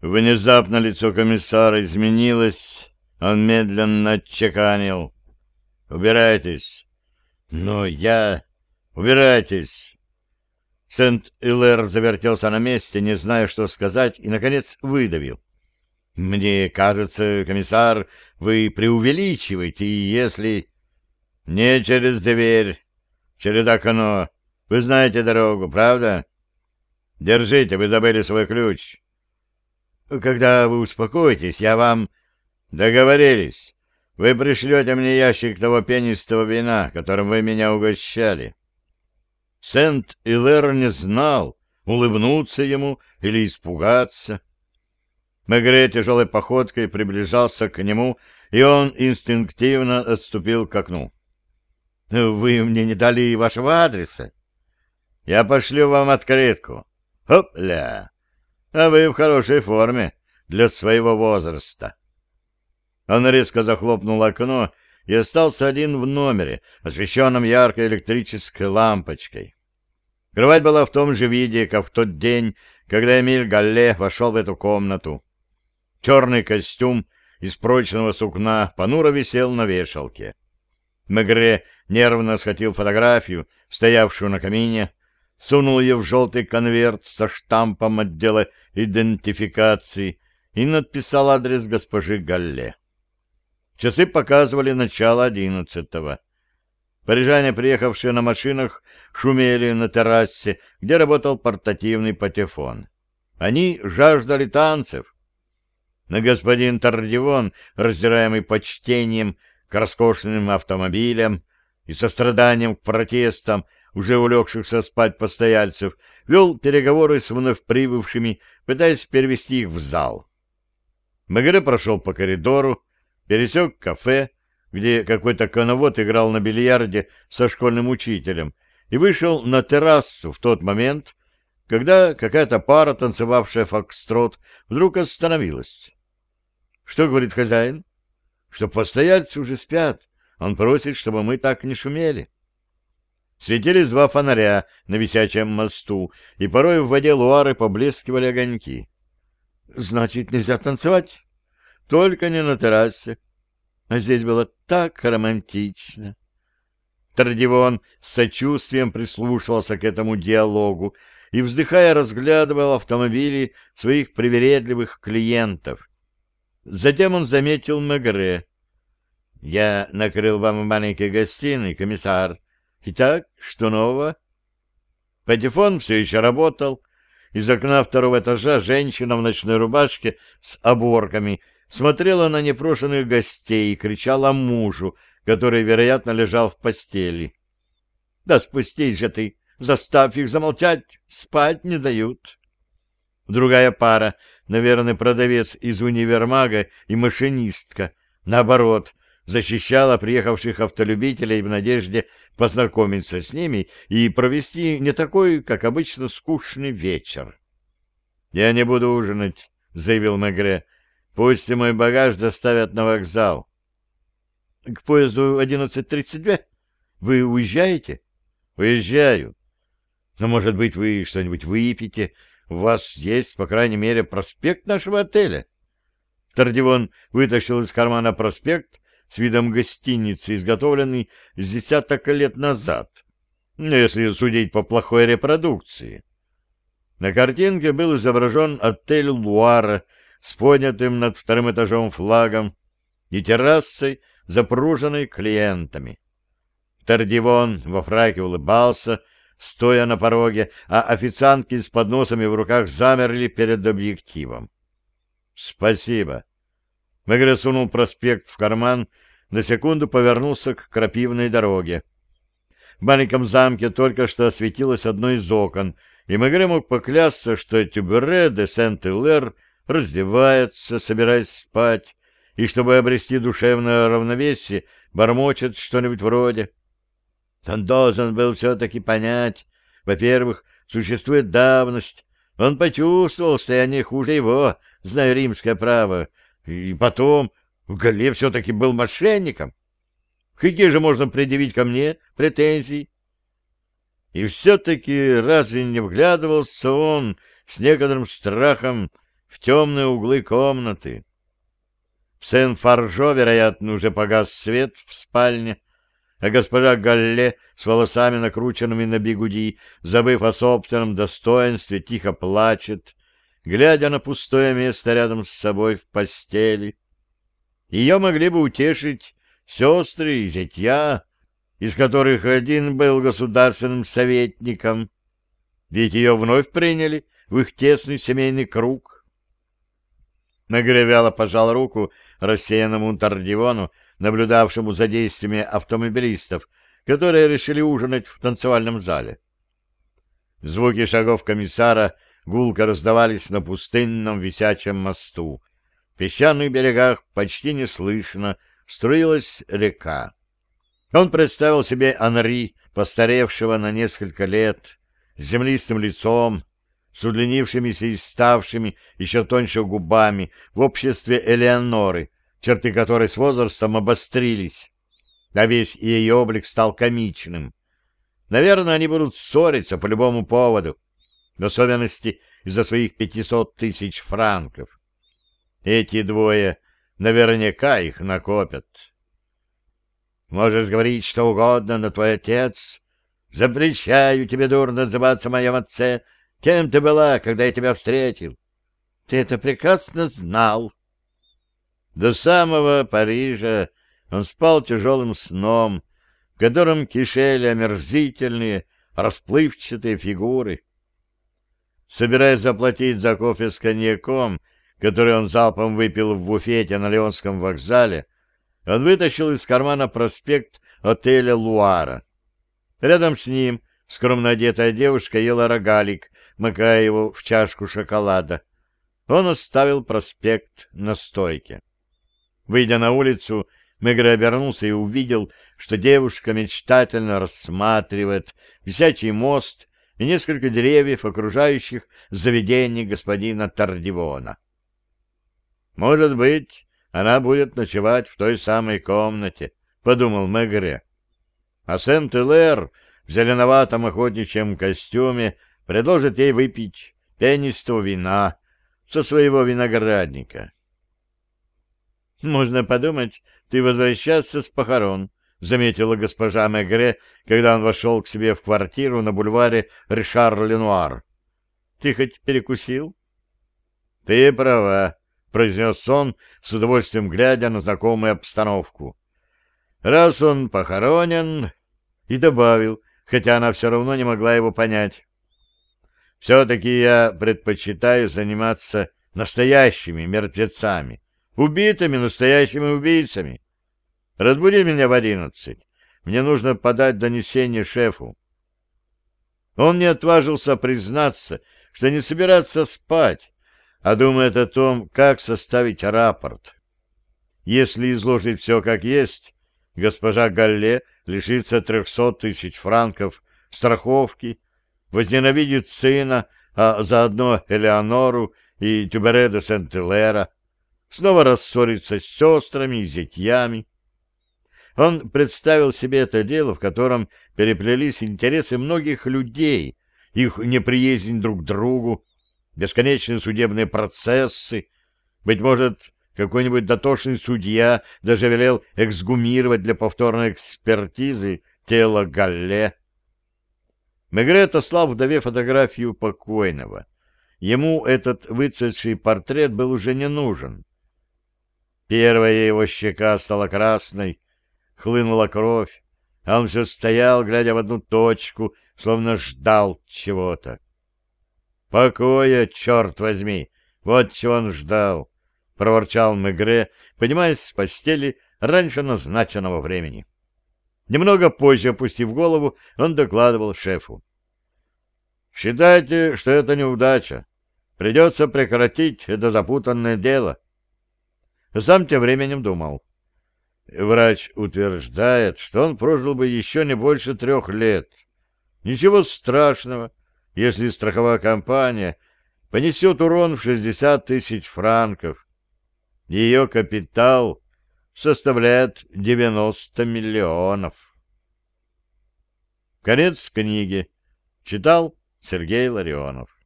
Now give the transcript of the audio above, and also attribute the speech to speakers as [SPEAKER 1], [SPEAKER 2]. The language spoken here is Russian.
[SPEAKER 1] Внезапно лицо комиссара изменилось, он медленно отчеканил. «Убирайтесь!» «Но я...» «Убирайтесь!» Сент-Илэр завертелся на месте, не зная, что сказать, и, наконец, выдавил. «Мне кажется, комиссар, вы преувеличиваете, и если...» «Не через дверь, через окно. Вы знаете дорогу, правда? Держите, вы забыли свой ключ». Когда вы успокоитесь, я вам... Договорились. Вы пришлете мне ящик того пенистого вина, которым вы меня угощали. Сент-Илэр не знал, улыбнуться ему или испугаться. Мегре тяжелой походкой приближался к нему, и он инстинктивно отступил к окну. — Вы мне не дали вашего адреса? — Я пошлю вам открытку. Хопля! А вы в хорошей форме для своего возраста. Он резко захлопнул окно и остался один в номере, освещенном яркой электрической лампочкой. Кровать была в том же виде, как в тот день, когда Эмиль Галле вошел в эту комнату. Черный костюм из прочного сукна понуро висел на вешалке. Мегре нервно схватил фотографию, стоявшую на камине, сунул ее в желтый конверт со штампом отдела идентификации и надписал адрес госпожи Галле. Часы показывали начало одиннадцатого. Парижане, приехавшие на машинах, шумели на террасе, где работал портативный патефон. Они жаждали танцев. Но господин Тардивон, раздираемый почтением к роскошным автомобилям и состраданием к протестам, уже улегшихся спать постояльцев, вел переговоры с вновь прибывшими, пытаясь перевести их в зал. Мегре прошел по коридору, пересек кафе, где какой-то коновод играл на бильярде со школьным учителем, и вышел на террасу в тот момент, когда какая-то пара, танцевавшая фокстрот, вдруг остановилась. Что говорит хозяин? Что постояльцы уже спят. Он просит, чтобы мы так не шумели. Светились два фонаря на висячем мосту, и порой в воде луары поблескивали огоньки. Значит, нельзя танцевать? Только не на террасе. А здесь было так романтично. Тардивон с сочувствием прислушивался к этому диалогу и, вздыхая, разглядывал автомобили своих привередливых клиентов. Затем он заметил Мегре. «Я накрыл вам маленький гостиной, комиссар», Итак, что нового? Патефон все еще работал. Из окна второго этажа женщина в ночной рубашке с оборками смотрела на непрошенных гостей и кричала мужу, который, вероятно, лежал в постели. — Да спустись же ты! Заставь их замолчать! Спать не дают! Другая пара, наверное, продавец из универмага и машинистка, наоборот, защищала приехавших автолюбителей в надежде познакомиться с ними и провести не такой, как обычно, скучный вечер. «Я не буду ужинать», — заявил Мегре. «Пусть и мой багаж доставят на вокзал». «К поезду 11.32? Вы уезжаете?» «Уезжаю. Но, может быть, вы что-нибудь выпьете? У вас есть, по крайней мере, проспект нашего отеля?» Тардивон вытащил из кармана проспект с видом гостиницы, изготовленный с десяток лет назад, если судить по плохой репродукции. На картинке был изображен отель «Луара» с поднятым над вторым этажом флагом и террасой, запруженной клиентами. Тардивон во фраке улыбался, стоя на пороге, а официантки с подносами в руках замерли перед объективом. «Спасибо», Мегре сунул проспект в карман, на секунду повернулся к крапивной дороге. В маленьком замке только что осветилось одно из окон, и Мегре мог поклясться, что Тюбере де Сент-Илер раздевается, собираясь спать, и, чтобы обрести душевное равновесие, бормочет что-нибудь вроде. Он должен был все-таки понять, во-первых, существует давность, он почувствовал, что они хуже его, зная римское право, и потом, Гале все-таки был мошенником. Какие же можно предъявить ко мне претензии? И все-таки разве не вглядывался он с некоторым страхом в темные углы комнаты. В Сен-Фаржо, вероятно, уже погас свет в спальне, а госпожа Галле с волосами, накрученными на бигуди, забыв о собственном достоинстве, тихо плачет, глядя на пустое место рядом с собой в постели. Ее могли бы утешить сестры и зятья, из которых один был государственным советником, ведь ее вновь приняли в их тесный семейный круг. Мегре вяло пожал руку рассеянному Тардивону, наблюдавшему за действиями автомобилистов, которые решили ужинать в танцевальном зале. Звуки шагов комиссара гулко раздавались на пустынном висячем мосту. В песчаных берегах почти неслышно струилась река. Он представил себе Анри, постаревшего на несколько лет, с землистым лицом, с удлинившимися и ставшими еще тоньше губами в обществе Элеоноры, черты которой с возрастом обострились, а весь ее облик стал комичным. Наверное, они будут ссориться по любому поводу, в особенности из-за своих пятисот тысяч франков. Эти двое наверняка их накопят. Можешь говорить что угодно, но твой отец... Запрещаю тебе дурно называться моем отце. Кем ты была, когда я тебя встретил? Ты это прекрасно знал. До самого Парижа он спал тяжелым сном, в котором кишели омерзительные, расплывчатые фигуры. Собираясь заплатить за кофе с коньяком, который он залпом выпил в буфете на Леонском вокзале, он вытащил из кармана проспект отеля «Луара». Рядом с ним скромно одетая девушка ела рогалик, макая его в чашку шоколада. Он оставил проспект на стойке. Выйдя на улицу, Мегре обернулся и увидел, что девушка мечтательно рассматривает висячий мост и несколько деревьев, окружающих заведение господина Тардивона. «Может быть, она будет ночевать в той самой комнате», — подумал Мегре. А Сент-Элэр в зеленоватом охотничьем костюме предложит ей выпить пенистого вина со своего виноградника. «Можно подумать, ты возвращаться с похорон», — заметила госпожа Мегре, когда он вошел к себе в квартиру на бульваре Ришар-Ленуар. «Ты хоть перекусил?» «Ты права», — произнес он, с удовольствием глядя на знакомую обстановку. «Раз он похоронен...» И добавил, хотя она все равно не могла его понять. «Все-таки я предпочитаю заниматься настоящими мертвецами» убитыми настоящими убийцами. Разбуди меня в одиннадцать. Мне нужно подать донесение шефу. Он не отважился признаться, что не собирается спать, а думает о том, как составить рапорт. Если изложить все как есть, госпожа Галле лишится трехсот тысяч франков страховки, возненавидит сына, а заодно Элеонору и Тюбере Сент-Элера, снова рассориться с сестрами и зятьями. Он представил себе это дело, в котором переплелись интересы многих людей, их неприязнь друг к другу, бесконечные судебные процессы. Быть может, какой-нибудь дотошный судья даже велел эксгумировать для повторной экспертизы тело Галле. Мегре отослал вдове фотографию покойного. Ему этот выцветший портрет был уже не нужен. Первая его щека стала красной, хлынула кровь, а он все стоял, глядя в одну точку, словно ждал чего-то. «Покоя, черт возьми! Вот чего он ждал!» — проворчал Мегре, поднимаясь с постели раньше назначенного времени. Немного позже, опустив голову, он докладывал шефу. «Считайте, что это неудача. Придется прекратить это запутанное дело». Сам тем временем думал. Врач утверждает, что он прожил бы еще не больше трех лет. Ничего страшного, если страховая компания понесет урон в 60 тысяч франков. Ее капитал составляет 90 миллионов. Конец книги. Читал Сергей Ларионов.